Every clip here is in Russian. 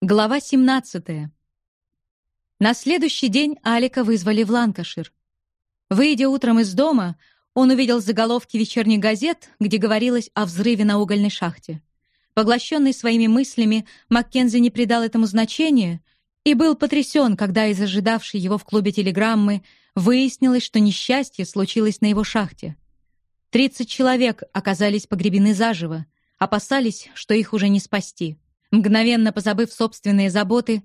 Глава 17. На следующий день Алика вызвали в Ланкашир. Выйдя утром из дома, он увидел заголовки вечерних газет, где говорилось о взрыве на угольной шахте. Поглощенный своими мыслями, Маккензи не придал этому значения и был потрясен, когда из ожидавшей его в клубе телеграммы выяснилось, что несчастье случилось на его шахте. Тридцать человек оказались погребены заживо, опасались, что их уже не спасти. Мгновенно позабыв собственные заботы,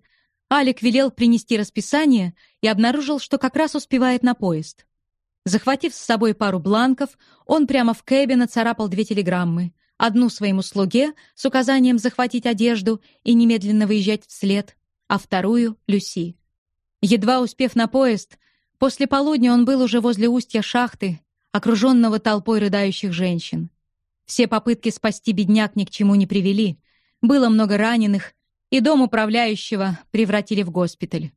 Алик велел принести расписание и обнаружил, что как раз успевает на поезд. Захватив с собой пару бланков, он прямо в кэбе нацарапал две телеграммы. Одну своему слуге с указанием захватить одежду и немедленно выезжать вслед, а вторую — Люси. Едва успев на поезд, после полудня он был уже возле устья шахты, окруженного толпой рыдающих женщин. Все попытки спасти бедняк ни к чему не привели — было много раненых, и дом управляющего превратили в госпиталь.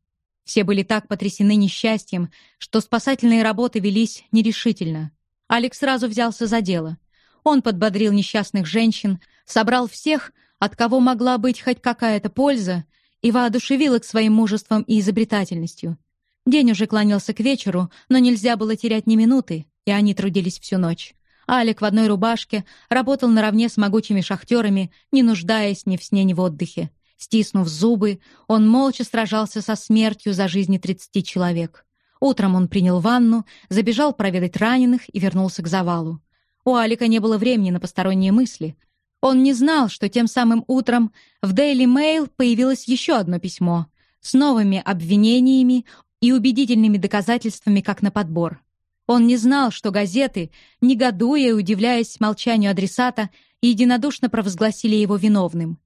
Все были так потрясены несчастьем, что спасательные работы велись нерешительно. Алекс сразу взялся за дело. Он подбодрил несчастных женщин, собрал всех, от кого могла быть хоть какая-то польза, и воодушевил их своим мужеством и изобретательностью. День уже клонился к вечеру, но нельзя было терять ни минуты, и они трудились всю ночь. Алик в одной рубашке работал наравне с могучими шахтерами, не нуждаясь ни в сне, ни в отдыхе. Стиснув зубы, он молча сражался со смертью за жизни 30 человек. Утром он принял ванну, забежал проведать раненых и вернулся к завалу. У Алика не было времени на посторонние мысли. Он не знал, что тем самым утром в Daily Mail появилось еще одно письмо с новыми обвинениями и убедительными доказательствами как на подбор. Он не знал, что газеты, негодуя и удивляясь молчанию адресата, единодушно провозгласили его виновным.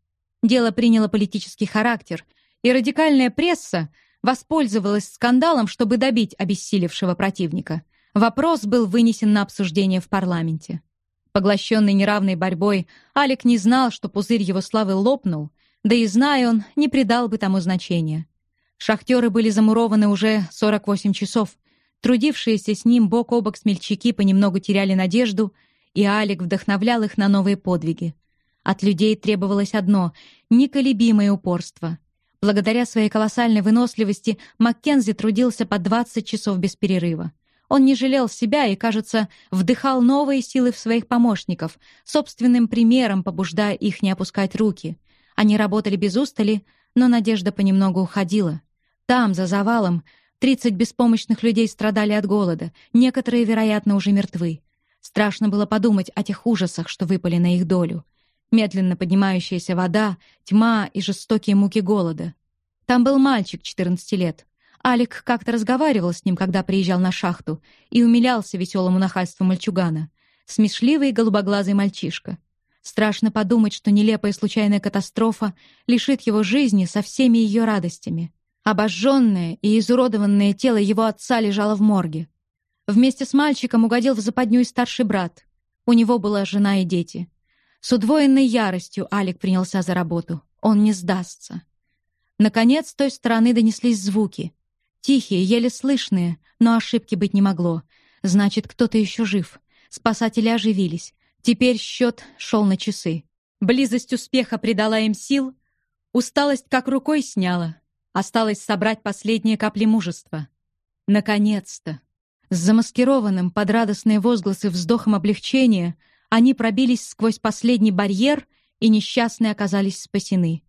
Дело приняло политический характер, и радикальная пресса воспользовалась скандалом, чтобы добить обессилевшего противника. Вопрос был вынесен на обсуждение в парламенте. Поглощенный неравной борьбой, Алик не знал, что пузырь его славы лопнул, да и, зная он, не придал бы тому значения. Шахтеры были замурованы уже 48 часов — Трудившиеся с ним бок о бок смельчаки понемногу теряли надежду, и Алик вдохновлял их на новые подвиги. От людей требовалось одно — неколебимое упорство. Благодаря своей колоссальной выносливости Маккензи трудился по 20 часов без перерыва. Он не жалел себя и, кажется, вдыхал новые силы в своих помощников, собственным примером побуждая их не опускать руки. Они работали без устали, но надежда понемногу уходила. Там, за завалом, Тридцать беспомощных людей страдали от голода, некоторые, вероятно, уже мертвы. Страшно было подумать о тех ужасах, что выпали на их долю. Медленно поднимающаяся вода, тьма и жестокие муки голода. Там был мальчик 14 лет. Алик как-то разговаривал с ним, когда приезжал на шахту, и умилялся веселому нахальству мальчугана. Смешливый голубоглазый мальчишка. Страшно подумать, что нелепая случайная катастрофа лишит его жизни со всеми ее радостями. Обожженное и изуродованное тело его отца лежало в морге. Вместе с мальчиком угодил в западню и старший брат. У него была жена и дети. С удвоенной яростью Алик принялся за работу. Он не сдастся. Наконец, с той стороны донеслись звуки. Тихие, еле слышные, но ошибки быть не могло. Значит, кто-то еще жив. Спасатели оживились. Теперь счет шел на часы. Близость успеха придала им сил, усталость как рукой сняла. Осталось собрать последние капли мужества. Наконец-то! С замаскированным под радостные возгласы вздохом облегчения они пробились сквозь последний барьер, и несчастные оказались спасены.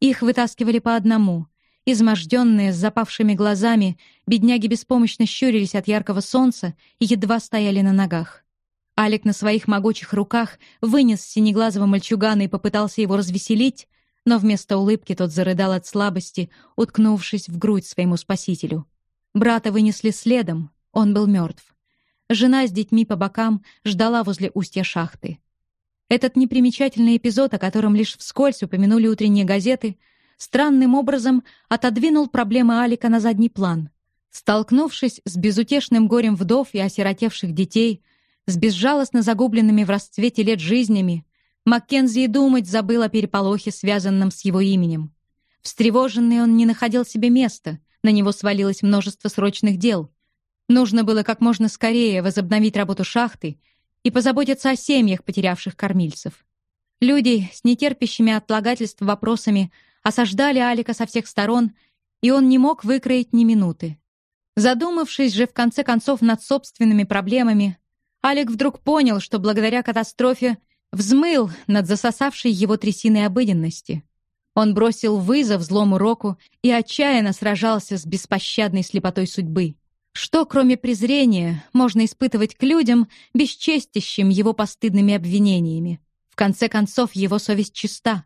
Их вытаскивали по одному. Изможденные, с запавшими глазами, бедняги беспомощно щурились от яркого солнца и едва стояли на ногах. Алик на своих могучих руках вынес синеглазого мальчугана и попытался его развеселить, но вместо улыбки тот зарыдал от слабости, уткнувшись в грудь своему спасителю. Брата вынесли следом, он был мертв. Жена с детьми по бокам ждала возле устья шахты. Этот непримечательный эпизод, о котором лишь вскользь упомянули утренние газеты, странным образом отодвинул проблемы Алика на задний план. Столкнувшись с безутешным горем вдов и осиротевших детей, с безжалостно загубленными в расцвете лет жизнями, Маккензи и думать забыл о переполохе, связанном с его именем. Встревоженный он не находил себе места, на него свалилось множество срочных дел. Нужно было как можно скорее возобновить работу шахты и позаботиться о семьях, потерявших кормильцев. Люди с нетерпящими отлагательств вопросами осаждали Алика со всех сторон, и он не мог выкроить ни минуты. Задумавшись же в конце концов над собственными проблемами, Алик вдруг понял, что благодаря катастрофе взмыл над засосавшей его трясиной обыденности. Он бросил вызов злому року и отчаянно сражался с беспощадной слепотой судьбы. Что, кроме презрения, можно испытывать к людям, бесчестящим его постыдными обвинениями? В конце концов, его совесть чиста.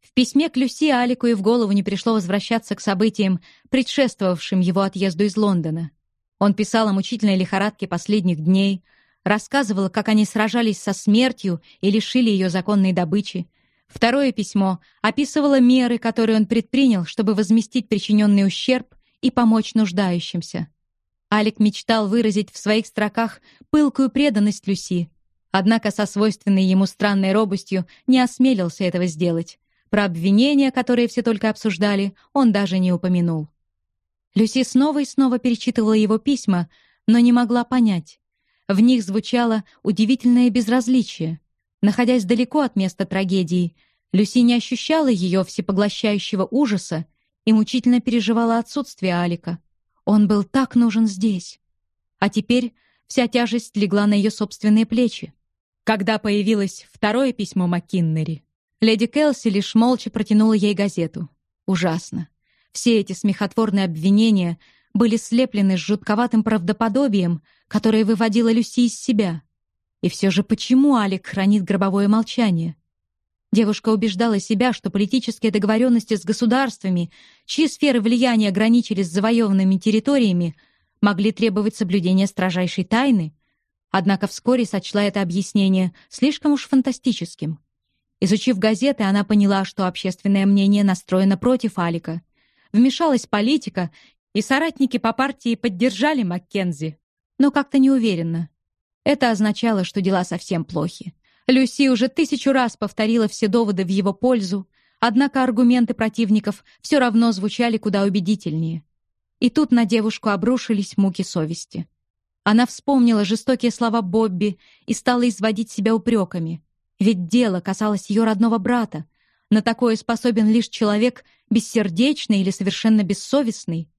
В письме к Люси Алику и в голову не пришло возвращаться к событиям, предшествовавшим его отъезду из Лондона. Он писал о мучительной лихорадке последних дней, рассказывал, как они сражались со смертью и лишили ее законной добычи, Второе письмо описывало меры, которые он предпринял, чтобы возместить причиненный ущерб и помочь нуждающимся. Алик мечтал выразить в своих строках пылкую преданность Люси, однако со свойственной ему странной робостью не осмелился этого сделать. Про обвинения, которые все только обсуждали, он даже не упомянул. Люси снова и снова перечитывала его письма, но не могла понять. В них звучало удивительное безразличие. Находясь далеко от места трагедии, Люси не ощущала ее всепоглощающего ужаса и мучительно переживала отсутствие Алика. Он был так нужен здесь. А теперь вся тяжесть легла на ее собственные плечи. Когда появилось второе письмо Маккиннери, леди Келси лишь молча протянула ей газету. Ужасно. Все эти смехотворные обвинения были слеплены с жутковатым правдоподобием, которое выводило Люси из себя — и все же почему Алик хранит гробовое молчание? Девушка убеждала себя, что политические договоренности с государствами, чьи сферы влияния ограничились завоеванными территориями, могли требовать соблюдения строжайшей тайны, однако вскоре сочла это объяснение слишком уж фантастическим. Изучив газеты, она поняла, что общественное мнение настроено против Алика. Вмешалась политика, и соратники по партии поддержали Маккензи, но как-то неуверенно. Это означало, что дела совсем плохи. Люси уже тысячу раз повторила все доводы в его пользу, однако аргументы противников все равно звучали куда убедительнее. И тут на девушку обрушились муки совести. Она вспомнила жестокие слова Бобби и стала изводить себя упреками. Ведь дело касалось ее родного брата. На такое способен лишь человек бессердечный или совершенно бессовестный.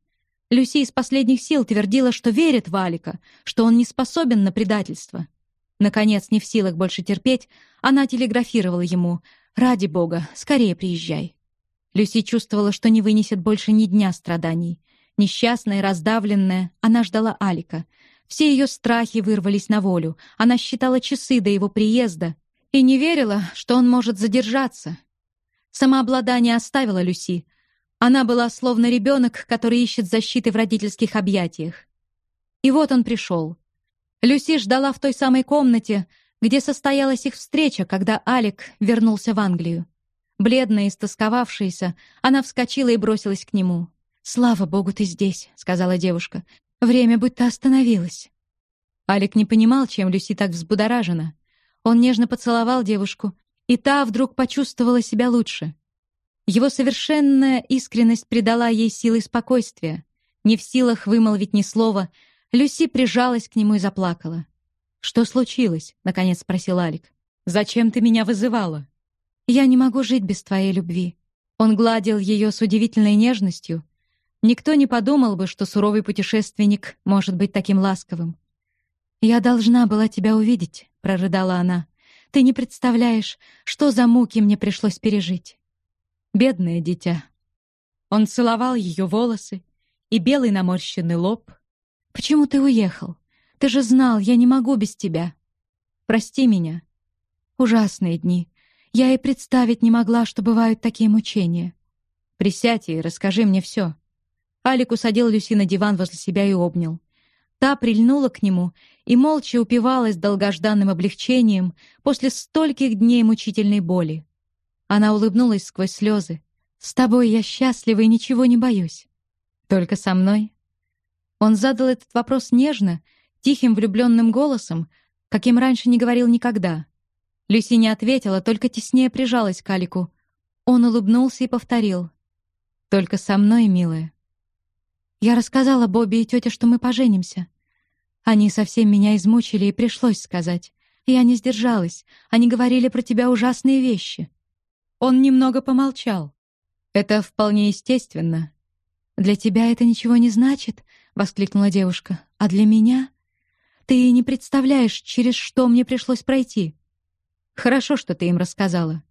Люси из последних сил твердила, что верит в Алика, что он не способен на предательство. Наконец, не в силах больше терпеть, она телеграфировала ему «Ради бога, скорее приезжай». Люси чувствовала, что не вынесет больше ни дня страданий. Несчастная, раздавленная, она ждала Алика. Все ее страхи вырвались на волю. Она считала часы до его приезда и не верила, что он может задержаться. Самообладание оставило Люси, она была словно ребенок, который ищет защиты в родительских объятиях. И вот он пришел. Люси ждала в той самой комнате, где состоялась их встреча, когда Алик вернулся в Англию. Бледная и стосковавшаяся, она вскочила и бросилась к нему. «Слава богу, ты здесь», — сказала девушка. «Время будто остановилось». Алик не понимал, чем Люси так взбудоражена. Он нежно поцеловал девушку, и та вдруг почувствовала себя лучше. Его совершенная искренность придала ей силы спокойствия. Не в силах вымолвить ни слова, Люси прижалась к нему и заплакала. «Что случилось?» — наконец спросил Алик. «Зачем ты меня вызывала?» «Я не могу жить без твоей любви». Он гладил ее с удивительной нежностью. Никто не подумал бы, что суровый путешественник может быть таким ласковым. «Я должна была тебя увидеть», — прорыдала она. «Ты не представляешь, что за муки мне пришлось пережить». Бедное дитя. Он целовал ее волосы и белый наморщенный лоб. «Почему ты уехал? Ты же знал, я не могу без тебя. Прости меня. Ужасные дни. Я и представить не могла, что бывают такие мучения. Присядь и расскажи мне все». Алик усадил Люси на диван возле себя и обнял. Та прильнула к нему и молча упивалась долгожданным облегчением после стольких дней мучительной боли. Она улыбнулась сквозь слезы. «С тобой я счастлива и ничего не боюсь. Только со мной?» Он задал этот вопрос нежно, тихим влюбленным голосом, каким раньше не говорил никогда. Люси не ответила, только теснее прижалась к Алику. Он улыбнулся и повторил. «Только со мной, милая». Я рассказала Бобби и тете, что мы поженимся. Они совсем меня измучили, и пришлось сказать. Я не сдержалась. Они говорили про тебя ужасные вещи. Он немного помолчал. Это вполне естественно. Для тебя это ничего не значит, воскликнула девушка. А для меня? Ты не представляешь, через что мне пришлось пройти. Хорошо, что ты им рассказала.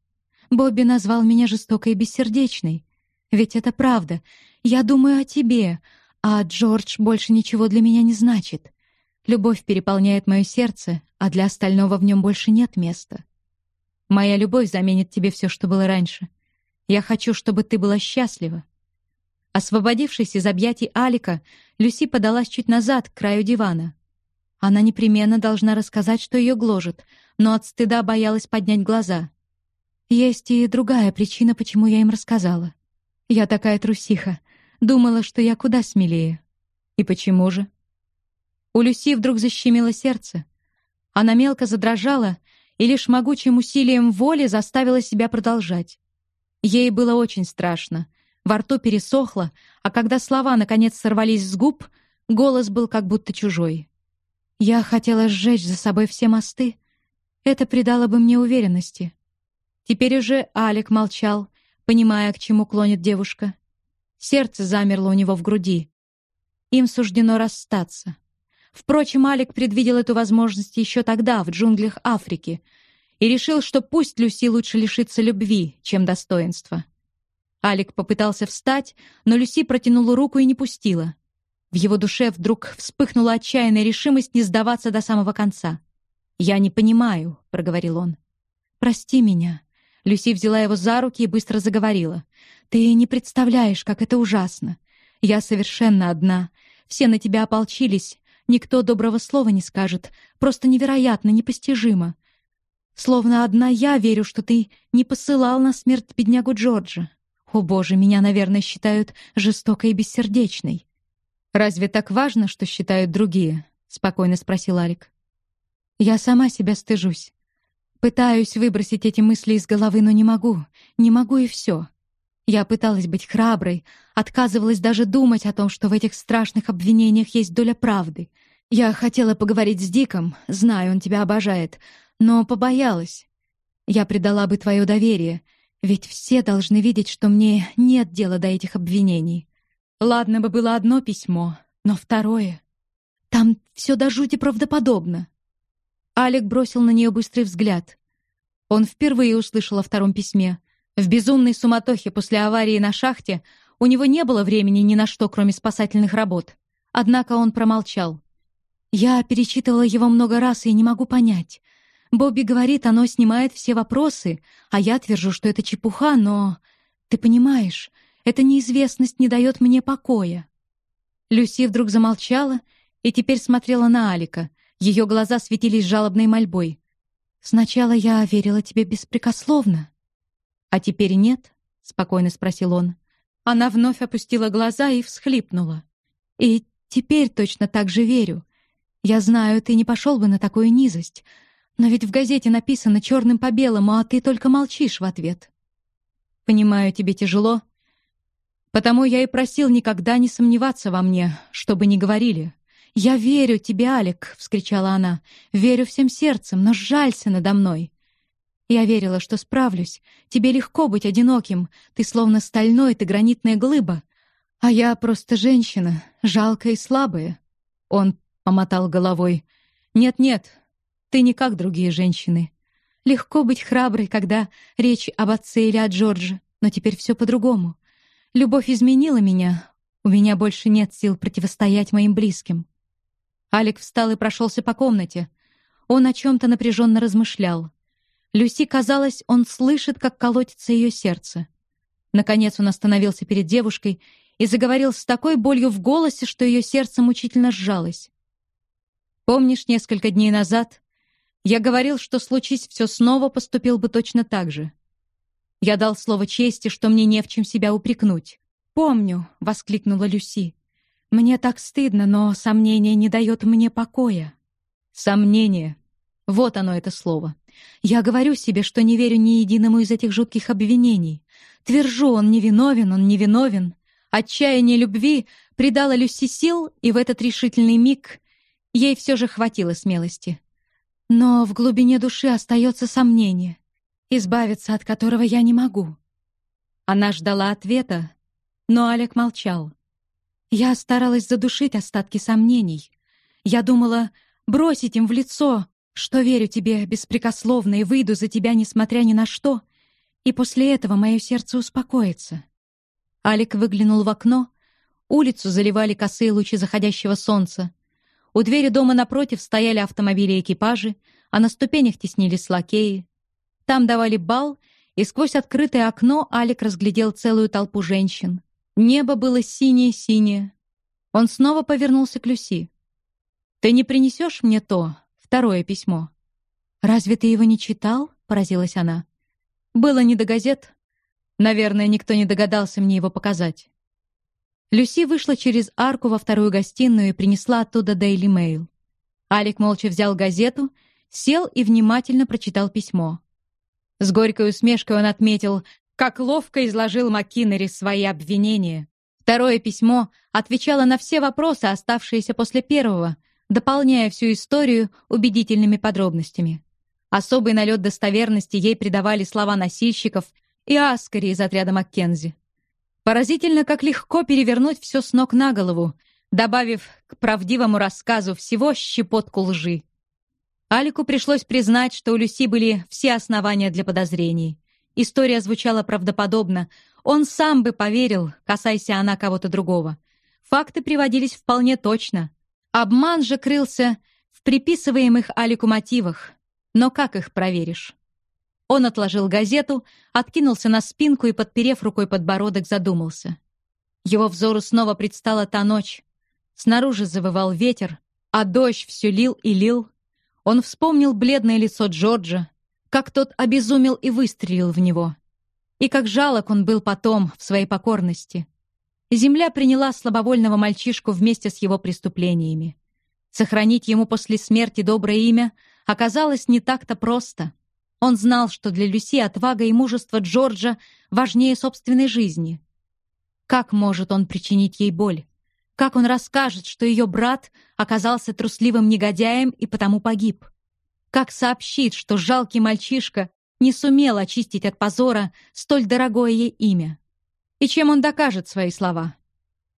Бобби назвал меня жестокой и бессердечной. Ведь это правда. Я думаю о тебе, а Джордж больше ничего для меня не значит. Любовь переполняет мое сердце, а для остального в нем больше нет места. Моя любовь заменит тебе все, что было раньше. Я хочу, чтобы ты была счастлива. Освободившись из объятий Алика, Люси подалась чуть назад, к краю дивана. Она непременно должна рассказать, что ее гложет, но от стыда боялась поднять глаза. Есть и другая причина, почему я им рассказала. Я такая трусиха. Думала, что я куда смелее. И почему же? У Люси вдруг защемило сердце. Она мелко задрожала и лишь могучим усилием воли заставила себя продолжать. Ей было очень страшно. Во рту пересохло, а когда слова наконец сорвались с губ, голос был как будто чужой. Я хотела сжечь за собой все мосты. Это придало бы мне уверенности. Теперь уже Алик молчал, понимая, к чему клонит девушка. Сердце замерло у него в груди. Им суждено расстаться. Впрочем, Алик предвидел эту возможность еще тогда, в джунглях Африки, и решил, что пусть Люси лучше лишится любви, чем достоинства. Алик попытался встать, но Люси протянула руку и не пустила. В его душе вдруг вспыхнула отчаянная решимость не сдаваться до самого конца. «Я не понимаю», — проговорил он. «Прости меня». Люси взяла его за руки и быстро заговорила. «Ты не представляешь, как это ужасно. Я совершенно одна. Все на тебя ополчились, Никто доброго слова не скажет. Просто невероятно, непостижимо. Словно одна я верю, что ты не посылал на смерть беднягу Джорджа. О боже, меня, наверное, считают жестокой и бессердечной. Разве так важно, что считают другие? спокойно спросил Алик. Я сама себя стыжусь. Пытаюсь выбросить эти мысли из головы, но не могу. Не могу и все. Я пыталась быть храброй, отказывалась даже думать о том, что в этих страшных обвинениях есть доля правды. Я хотела поговорить с Диком, знаю, он тебя обожает, но побоялась. Я предала бы твое доверие, ведь все должны видеть, что мне нет дела до этих обвинений. Ладно бы было одно письмо, но второе... Там все до жути правдоподобно. Алик бросил на нее быстрый взгляд. Он впервые услышал о втором письме. В безумной суматохе после аварии на шахте у него не было времени ни на что, кроме спасательных работ. Однако он промолчал. Я перечитывала его много раз и не могу понять. Бобби говорит, оно снимает все вопросы, а я твержу, что это чепуха, но... Ты понимаешь, эта неизвестность не дает мне покоя. Люси вдруг замолчала и теперь смотрела на Алика. Ее глаза светились жалобной мольбой. «Сначала я верила тебе беспрекословно», «А теперь нет?» — спокойно спросил он. Она вновь опустила глаза и всхлипнула. «И теперь точно так же верю. Я знаю, ты не пошел бы на такую низость, но ведь в газете написано черным по белому, а ты только молчишь в ответ». «Понимаю, тебе тяжело. Потому я и просил никогда не сомневаться во мне, чтобы не говорили». «Я верю тебе, Алик!» — вскричала она. «Верю всем сердцем, но жалься надо мной. Я верила, что справлюсь. Тебе легко быть одиноким. Ты словно стальной, ты гранитная глыба. А я просто женщина, жалкая и слабая. Он помотал головой. Нет-нет, ты не как другие женщины. Легко быть храброй, когда речь об отце или о Джордже, но теперь все по-другому. Любовь изменила меня. У меня больше нет сил противостоять моим близким. Алик встал и прошелся по комнате. Он о чем то напряженно размышлял. Люси казалось, он слышит, как колотится ее сердце. Наконец он остановился перед девушкой и заговорил с такой болью в голосе, что ее сердце мучительно сжалось. Помнишь, несколько дней назад я говорил, что случись все снова, поступил бы точно так же. Я дал слово чести, что мне не в чем себя упрекнуть. Помню, воскликнула Люси. Мне так стыдно, но сомнение не дает мне покоя. Сомнение. Вот оно это слово. Я говорю себе, что не верю ни единому из этих жутких обвинений. Твержу, он невиновен, он невиновен. Отчаяние любви придало Люси сил, и в этот решительный миг ей все же хватило смелости. Но в глубине души остается сомнение, избавиться от которого я не могу. Она ждала ответа, но Алек молчал. Я старалась задушить остатки сомнений. Я думала бросить им в лицо, что верю тебе беспрекословно и выйду за тебя, несмотря ни на что, и после этого мое сердце успокоится. Алик выглянул в окно. Улицу заливали косые лучи заходящего солнца. У двери дома напротив стояли автомобили и экипажи, а на ступенях теснились лакеи. Там давали бал, и сквозь открытое окно Алик разглядел целую толпу женщин. Небо было синее-синее. Он снова повернулся к Люси. «Ты не принесешь мне то, второе письмо?» «Разве ты его не читал?» — поразилась она. «Было не до газет. Наверное, никто не догадался мне его показать». Люси вышла через арку во вторую гостиную и принесла оттуда Daily Mail. Алик молча взял газету, сел и внимательно прочитал письмо. С горькой усмешкой он отметил, как ловко изложил МакКиннери свои обвинения. Второе письмо отвечало на все вопросы, оставшиеся после первого, дополняя всю историю убедительными подробностями. Особый налет достоверности ей придавали слова носильщиков и Аскари из отряда Маккензи. Поразительно, как легко перевернуть все с ног на голову, добавив к правдивому рассказу всего щепотку лжи. Алику пришлось признать, что у Люси были все основания для подозрений. История звучала правдоподобно. Он сам бы поверил, касайся она кого-то другого. Факты приводились вполне точно. Обман же крылся в приписываемых Алику мотивах. Но как их проверишь? Он отложил газету, откинулся на спинку и, подперев рукой подбородок, задумался. Его взору снова предстала та ночь. Снаружи завывал ветер, а дождь все лил и лил. Он вспомнил бледное лицо Джорджа, как тот обезумел и выстрелил в него. И как жалок он был потом в своей покорности. Земля приняла слабовольного мальчишку вместе с его преступлениями. Сохранить ему после смерти доброе имя оказалось не так-то просто — он знал, что для Люси отвага и мужество Джорджа важнее собственной жизни. Как может он причинить ей боль? Как он расскажет, что ее брат оказался трусливым негодяем и потому погиб? Как сообщит, что жалкий мальчишка не сумел очистить от позора столь дорогое ей имя? И чем он докажет свои слова?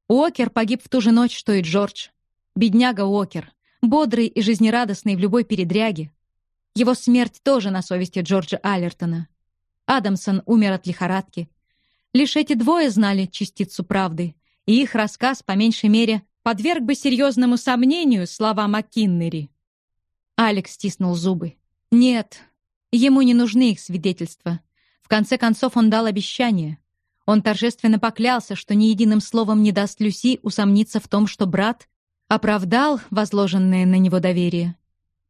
Уокер погиб в ту же ночь, что и Джордж. Бедняга Уокер, бодрый и жизнерадостный в любой передряге. Его смерть тоже на совести Джорджа Аллертона. Адамсон умер от лихорадки. Лишь эти двое знали частицу правды, и их рассказ, по меньшей мере, подверг бы серьезному сомнению слова МакКиннери. Алекс стиснул зубы. Нет, ему не нужны их свидетельства. В конце концов, он дал обещание. Он торжественно поклялся, что ни единым словом не даст Люси усомниться в том, что брат оправдал возложенное на него доверие.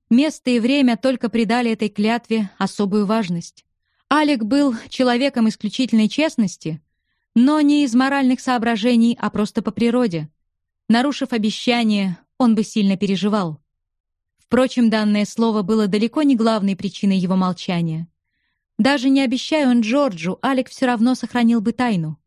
Место и время только придали этой клятве особую важность. Алик был человеком исключительной честности, но не из моральных соображений, а просто по природе. Нарушив обещание, он бы сильно переживал. Впрочем, данное слово было далеко не главной причиной его молчания. Даже не обещая он Джорджу, Алик все равно сохранил бы тайну.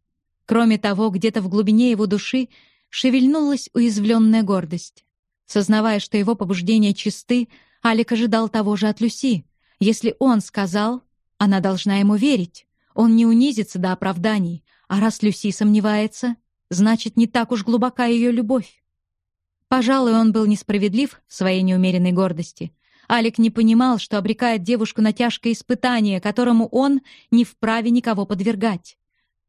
Кроме того, где-то в глубине его души шевельнулась уязвленная гордость. Сознавая, что его побуждения чисты, Алик ожидал того же от Люси. Если он сказал, она должна ему верить. Он не унизится до оправданий, а раз Люси сомневается, значит, не так уж глубока ее любовь. Пожалуй, он был несправедлив в своей неумеренной гордости. Алик не понимал, что обрекает девушку на тяжкое испытание, которому он не вправе никого подвергать.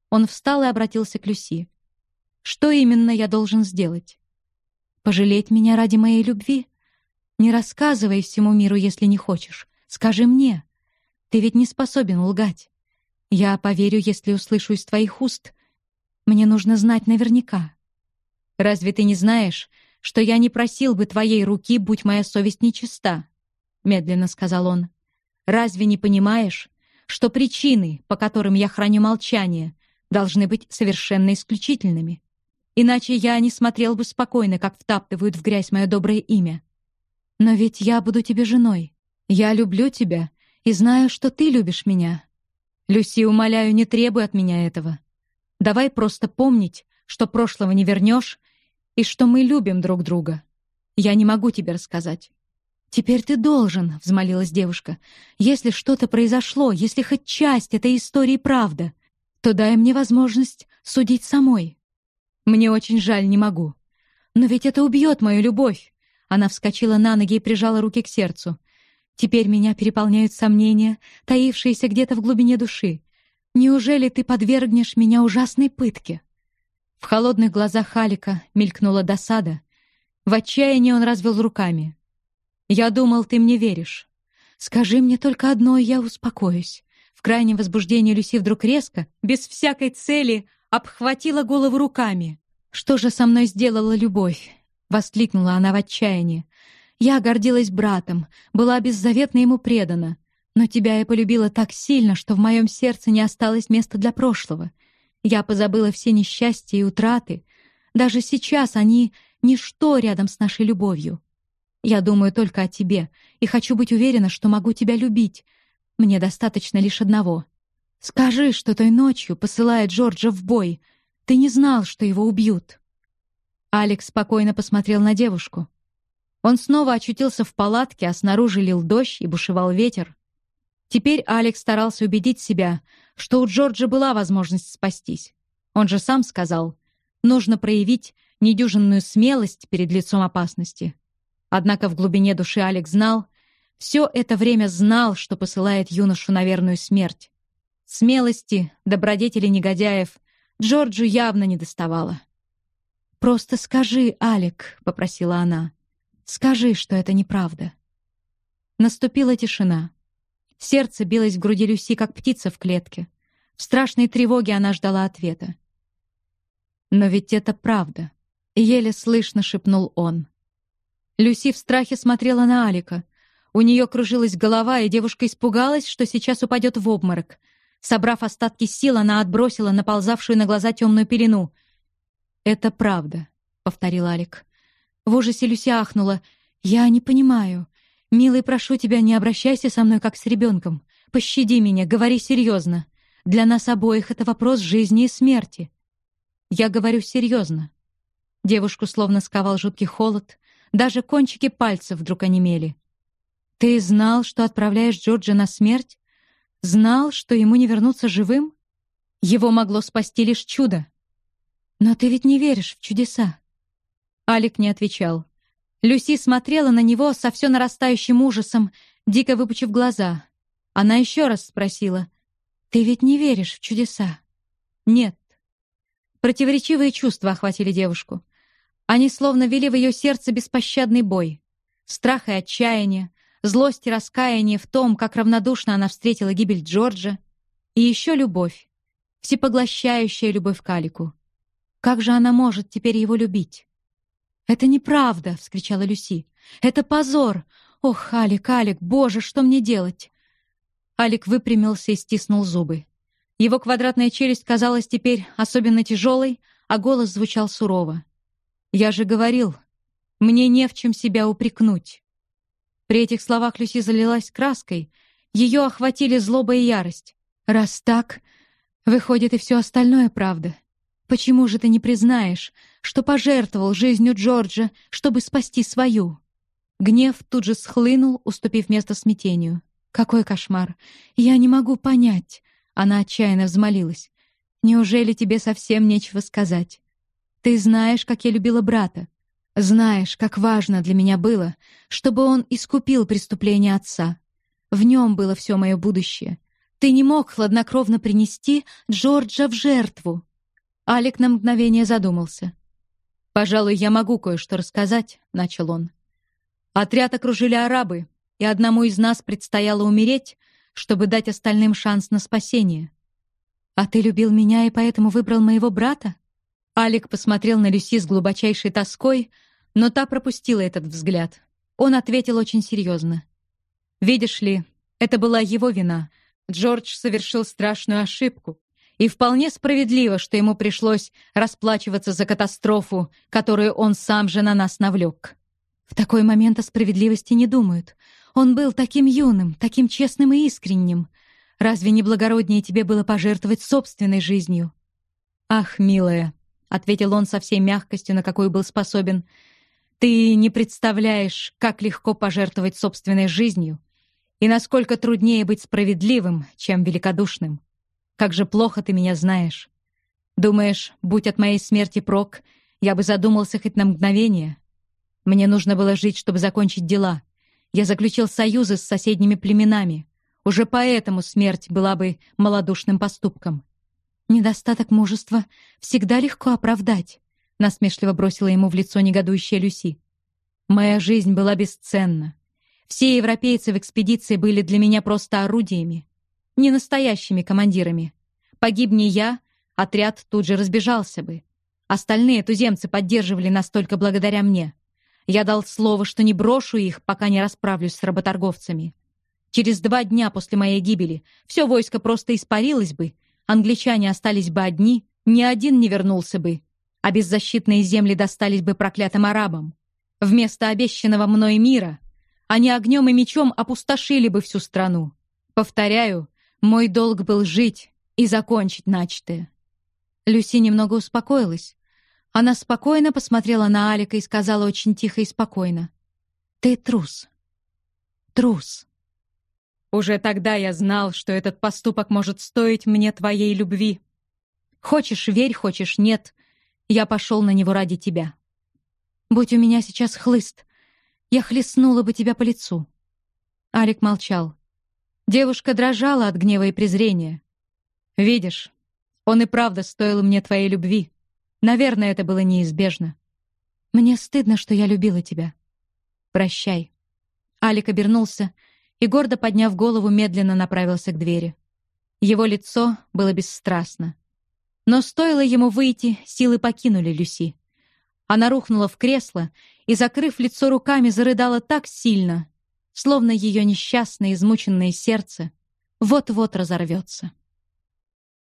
Он встал и обратился к Люси. «Что именно я должен сделать? Пожалеть меня ради моей любви?» Не рассказывай всему миру, если не хочешь. Скажи мне. Ты ведь не способен лгать. Я поверю, если услышу из твоих уст. Мне нужно знать наверняка. Разве ты не знаешь, что я не просил бы твоей руки, будь моя совесть нечиста? Медленно сказал он. Разве не понимаешь, что причины, по которым я храню молчание, должны быть совершенно исключительными? Иначе я не смотрел бы спокойно, как втаптывают в грязь мое доброе имя. Но ведь я буду тебе женой. Я люблю тебя и знаю, что ты любишь меня. Люси, умоляю, не требуй от меня этого. Давай просто помнить, что прошлого не вернешь и что мы любим друг друга. Я не могу тебе рассказать. «Теперь ты должен», — взмолилась девушка. «Если что-то произошло, если хоть часть этой истории правда, то дай мне возможность судить самой. Мне очень жаль, не могу. Но ведь это убьет мою любовь. Она вскочила на ноги и прижала руки к сердцу. Теперь меня переполняют сомнения, таившиеся где-то в глубине души. Неужели ты подвергнешь меня ужасной пытке? В холодных глазах Халика мелькнула досада. В отчаянии он развел руками. Я думал, ты мне веришь. Скажи мне только одно, и я успокоюсь. В крайнем возбуждении Люси вдруг резко, без всякой цели, обхватила голову руками. «Что же со мной сделала любовь?» — воскликнула она в отчаянии. «Я гордилась братом, была беззаветно ему предана. Но тебя я полюбила так сильно, что в моем сердце не осталось места для прошлого. Я позабыла все несчастья и утраты. Даже сейчас они — ничто рядом с нашей любовью. Я думаю только о тебе и хочу быть уверена, что могу тебя любить. Мне достаточно лишь одного. Скажи, что той ночью, посылая Джорджа в бой, ты не знал, что его убьют». Алекс спокойно посмотрел на девушку. Он снова очутился в палатке, а снаружи лил дождь и бушевал ветер. Теперь Алекс старался убедить себя, что у Джорджа была возможность спастись. Он же сам сказал, нужно проявить недюжинную смелость перед лицом опасности. Однако в глубине души Алекс знал, все это время знал, что посылает юношу на верную смерть. Смелости, добродетели негодяев Джорджу явно не доставало. «Просто скажи, Алек», — попросила она. «Скажи, что это неправда». Наступила тишина. Сердце билось в груди Люси, как птица в клетке. В страшной тревоге она ждала ответа. «Но ведь это правда», — еле слышно шепнул он. Люси в страхе смотрела на Алика. У нее кружилась голова, и девушка испугалась, что сейчас упадет в обморок. Собрав остатки сил, она отбросила наползавшую на глаза темную пелену. «Это правда», — повторил Алик. В ужасе Люси ахнула. «Я не понимаю. Милый, прошу тебя, не обращайся со мной, как с ребенком. Пощади меня, говори серьезно. Для нас обоих это вопрос жизни и смерти». «Я говорю серьезно». Девушку словно сковал жуткий холод, даже кончики пальцев вдруг онемели. «Ты знал, что отправляешь Джорджа на смерть? Знал, что ему не вернуться живым? Его могло спасти лишь чудо. Но ты ведь не веришь в чудеса». Алик не отвечал. Люси смотрела на него со все нарастающим ужасом, дико выпучив глаза. Она еще раз спросила. «Ты ведь не веришь в чудеса?» «Нет». Противоречивые чувства охватили девушку. Они словно вели в ее сердце беспощадный бой. Страх и отчаяние, злость и раскаяние в том, как равнодушно она встретила гибель Джорджа, и еще любовь, всепоглощающая любовь к Алику. Как же она может теперь его любить? «Это неправда!» — вскричала Люси. «Это позор! Ох, Алик, Алик, боже, что мне делать?» Алик выпрямился и стиснул зубы. Его квадратная челюсть казалась теперь особенно тяжелой, а голос звучал сурово. Я же говорил, мне не в чем себя упрекнуть. При этих словах Люси залилась краской, ее охватили злоба и ярость. Раз так, выходит и все остальное правда. Почему же ты не признаешь, что пожертвовал жизнью Джорджа, чтобы спасти свою? Гнев тут же схлынул, уступив место смятению. Какой кошмар! Я не могу понять. Она отчаянно взмолилась. Неужели тебе совсем нечего сказать? Ты знаешь, как я любила брата. Знаешь, как важно для меня было, чтобы он искупил преступление отца. В нем было все мое будущее. Ты не мог хладнокровно принести Джорджа в жертву. Алик на мгновение задумался. «Пожалуй, я могу кое-что рассказать», — начал он. «Отряд окружили арабы, и одному из нас предстояло умереть, чтобы дать остальным шанс на спасение. А ты любил меня и поэтому выбрал моего брата?» Алик посмотрел на Люси с глубочайшей тоской, но та пропустила этот взгляд. Он ответил очень серьезно. «Видишь ли, это была его вина. Джордж совершил страшную ошибку. И вполне справедливо, что ему пришлось расплачиваться за катастрофу, которую он сам же на нас навлек. В такой момент о справедливости не думают. Он был таким юным, таким честным и искренним. Разве не благороднее тебе было пожертвовать собственной жизнью? Ах, милая, — ответил он со всей мягкостью, на какую был способен. «Ты не представляешь, как легко пожертвовать собственной жизнью и насколько труднее быть справедливым, чем великодушным. как же плохо ты меня знаешь. Думаешь, будь от моей смерти прок, я бы задумался хоть на мгновение? Мне нужно было жить, чтобы закончить дела. Я заключил союзы с соседними племенами. Уже поэтому смерть была бы малодушным поступком. Недостаток мужества всегда легко оправдать, насмешливо бросила ему в лицо негодующая Люси. Моя жизнь была бесценна. Все европейцы в экспедиции были для меня просто орудиями, не настоящими командирами. Погибни я, отряд тут же разбежался бы. Остальные туземцы поддерживали нас только благодаря мне. Я дал слово, что не брошу их, пока не расправлюсь с работорговцами. Через два дня после моей гибели все войско просто испарилось бы, англичане остались бы одни, ни один не вернулся бы, а беззащитные земли достались бы проклятым арабам. Вместо обещанного мной мира они огнем и мечом опустошили бы всю страну. Повторяю, мой долг был жить и закончить начатое. Люси немного успокоилась. Она спокойно посмотрела на Алика и сказала очень тихо и спокойно. «Ты трус. Трус». «Уже тогда я знал, что этот поступок может стоить мне твоей любви. Хочешь — верь, хочешь — нет. Я пошел на него ради тебя. Будь у меня сейчас хлыст, я хлестнула бы тебя по лицу». Алик молчал. Девушка дрожала от гнева и презрения. «Видишь, он и правда стоил мне твоей любви. Наверное, это было неизбежно. Мне стыдно, что я любила тебя. Прощай. Алик обернулся и, гордо подняв голову, медленно направился к двери. Его лицо было бесстрастно. Но стоило ему выйти, силы покинули Люси. Она рухнула в кресло и, закрыв лицо руками, зарыдала так сильно, словно ее несчастное, измученное сердце вот-вот разорвется.